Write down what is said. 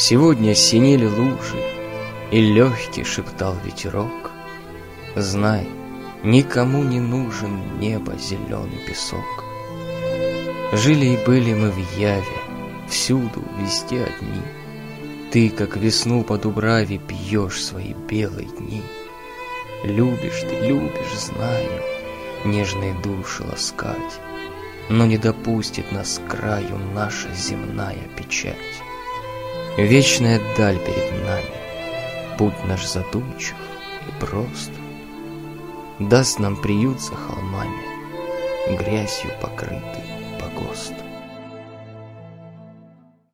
Сегодня синели лужи, и легкий шептал ветерок. Знай, никому не нужен небо зеленый песок. Жили и были мы в Яве, всюду, везде одни. Ты, как весну по Дубраве, пьешь свои белые дни. Любишь ты, любишь, знаю, нежные души ласкать, Но не допустит нас краю наша земная печать. Вечная даль перед нами, путь наш задумчив и прост, Даст нам приют за холмами, грязью покрытый погост.